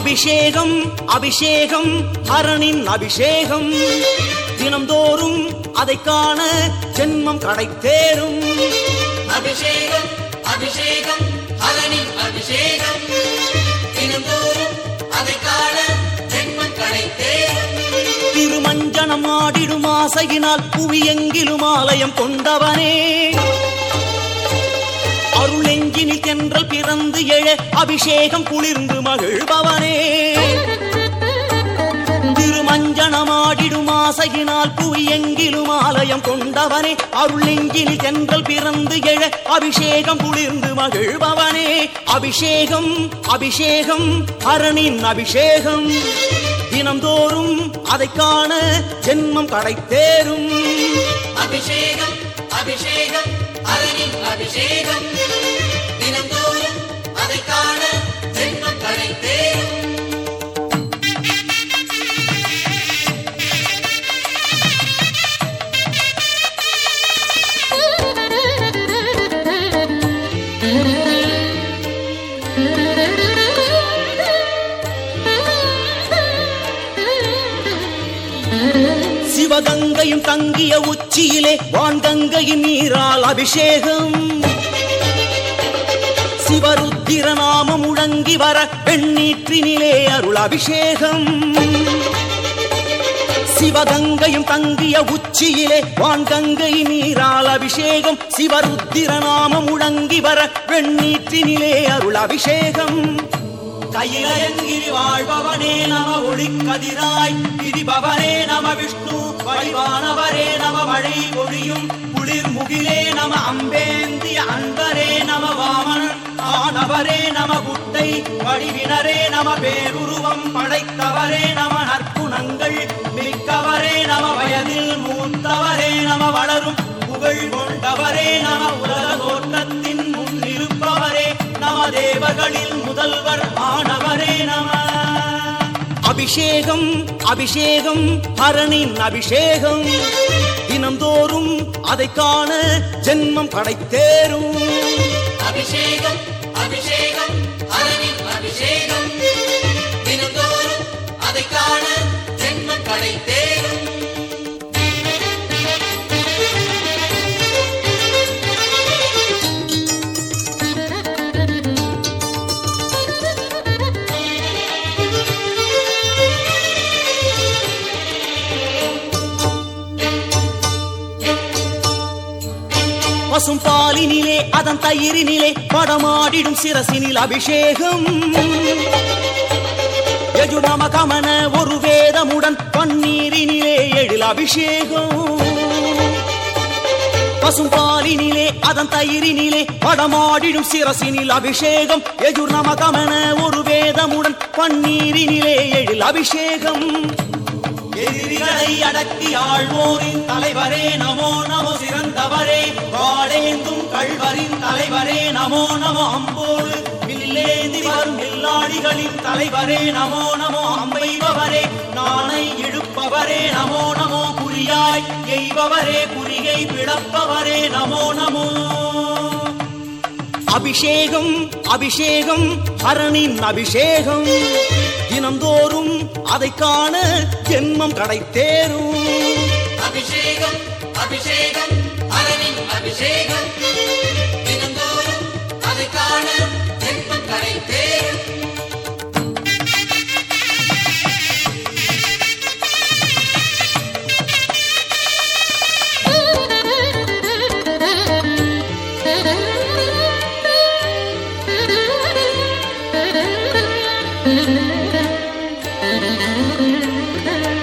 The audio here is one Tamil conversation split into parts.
அபிஷேகம் அபிஷேகம் ஹரனின் அபிஷேகம். தினம்தோறும் அதை காண ஜென்மம் கடைத்தேரும் அபிஷேகம் அபிஷேகம் ஹரனின் அபிஷேகம். தினந்தோறும் அதை காண ஜென்மம் கிடைத்தேன் திருமஞ்சனம் ஆடிடும் ஆசையினால் புவியெங்கிலும் ஆலயம் கொண்டவனே. அருள் நெஞ்சினில் தென்றல் பிறந்து எழ அபிஷேகம் குளிர்ந்து மகிழ்பவனே. திருமஞ்சனமாடிடும் ஆசையினால் புவியெங்கிலும் ஆலயம் கொண்டவனே. அருள் நெஞ்சினில் தென்றல் பிறந்து எழ அபிஷேகம் குளிர்ந்து மகிழ்பவனே. அபிஷேகம் அபிஷேகம் அரணின் அபிஷேகம். தினம்தோறும் அதை காண ஜென்மம் கடைத்தேரும் அபிஷேகம் அபிஷேகம் அரணின் சிவகங்கையும் தங்கிய உச்சியிலே வான்கங்கையின் நீரால் அபிஷேகம். சிவருத்திரநாமம் முழங்கி வர பெண்ணீற்றினிலே அருள் அபிஷேகம். சிவகங்கையும் தங்கிய உச்சியிலே வான்கங்கை நீரால் அபிஷேகம். சிவருத்திரநாமம் முழங்கி வர வெண்ணீற்றினிலே அருள் அபிஷேகம். கையிலயங்கிரி வாழ்பவனே நம ஒளிக்கதிராய் திரிபவனே நம விஷ்ணு வழிவானவரே நம மழை பொழியும் குளிர் முகிலே நம அம்பேந்திய அன்பரே நம வாமனன் ஆனவரே நம குட்டை வடிவினரே நம பேருருவம் படைத்தவரே நம நற்குணங்கள் மிக்கவரே நம வயதில் மூத்தவரே நம வளரும் புகழ் கொண்டவரே நம உலக தேவர்களில் முதல்வர் ஆனவரே நம. அபிஷேகம் அபிஷேகம் ஹரணின் அபிஷேகம். தினம்தோறும் அதை காண ஜென்மம் படைத்தேரும் அபிஷேகம் அபிஷேகம். பசும் பாலினிலே அதன் தயிரினிலே படமாடிடும் சிரசினில் அபிஷேகம். யஜுநம கமன ஒரு வேதமுடன் பன்னீரினிலே எழில் அபிஷேகம். பசும் பாலினிலே அதன் தயிரினிலே படமாடிடும் சிரசினில் அபிஷேகம். எஜுர் நம கமன ஒரு வேதமுடன் பன்னீரினிலே எழில் அபிஷேகம். எதிரிகளை அடக்கி ஆழ்வோரின் தலைவரே நமோ நமோ சிறந்தவரே. வாழேந்தும் கள்வரின் தலைவரே நமோ நமோ அம்போடு. வில்லேந்தி வரும் வில்லாடிகளின் தலைவரே நமோ நமோ அம்பைபவரே நாணை இழுப்பவரே நமோ நமோ குறியாய் எய்பவரே குறிகை பிளப்பவரே நமோ நமோ. அபிஷேகம் அபிஷேகம் ஹரணின் அபிஷேகம். தினந்தோறும் அதை காண ஜென்மம் கடைத்தேரும் அபிஷேகம் அபிஷேகம்.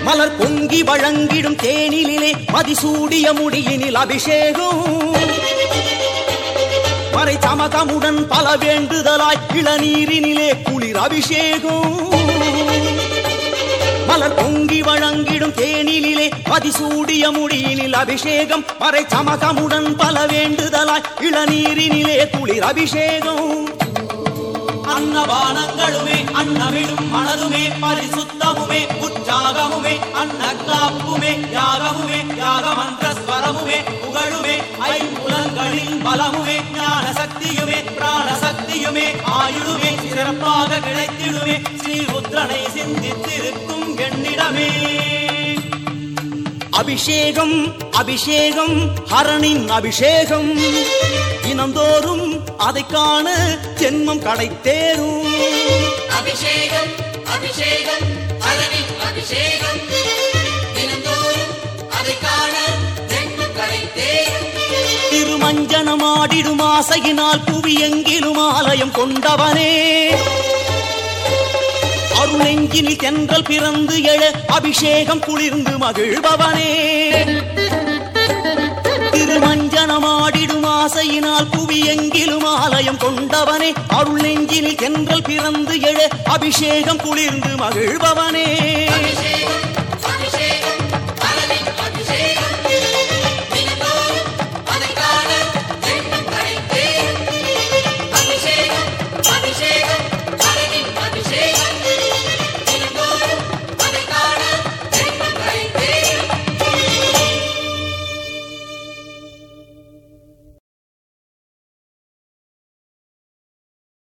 மலர் பொங்கி வழங்கிடும் தேனிலே மதிசூடிய முடியினில் அபிஷேகம். மறை சமதமுடன் பல வேண்டுதலாய் இளநீரினிலே குளிர் அபிஷேகம். மலர் பொங்கி வழங்கிடும் தேனிலே மதிசூடிய முடியினில் அபிஷேகம். மறை சமதமுடன் பல வேண்டுதலாய் இளநீரினிலே குளிர் அபிஷேகம். அன்னபானங்களுமே அன்னமிடும் மனதுமே பரிசுத்தமுமே உற்சாகமுமே அன்ன காப்புமே யாகமுமே யாக ஸ்வரமுமே புகழுமே ஐம்புலன்களின் பலமுமே ஞான சக்தியுமே பிராண சக்தியுமே ஆயுளுமே சிறப்பாக கிடைத்திடுமே ஸ்ரீ ருத்ரனை சிந்தித்திருக்கும் எண்ணிடமே அபிஷேகம் அபிஷேகம் ஹரணின் அபிஷேகம் இனந்தோறும் அதை காண ஜென்மம் கடைத்தேரும். அபிஷேகம் அபிஷேகம் அரணின் அபிஷேகம். தினந்தோறும் அதை காண ஜென்மம் கடை தேரும் திருமஞ்சனமாடிடும் ஆசையினால் ஆலயம் கொண்டவனே. அருளெங்கினில் தென்றல் பிறந்து எழ அபிஷேகம் குளிர்ந்து மகிழ்பவனே. திருமஞ்சனமாடிடும் ஆசையினால் புவி எங்கிலும் ஆலயம் கொண்டவனே. அருள் நெஞ்சினில் தென்றல் பிறந்து எழ அபிஷேகம் குளிர்ந்து மகிழ்பவனே. அபிஷேகம்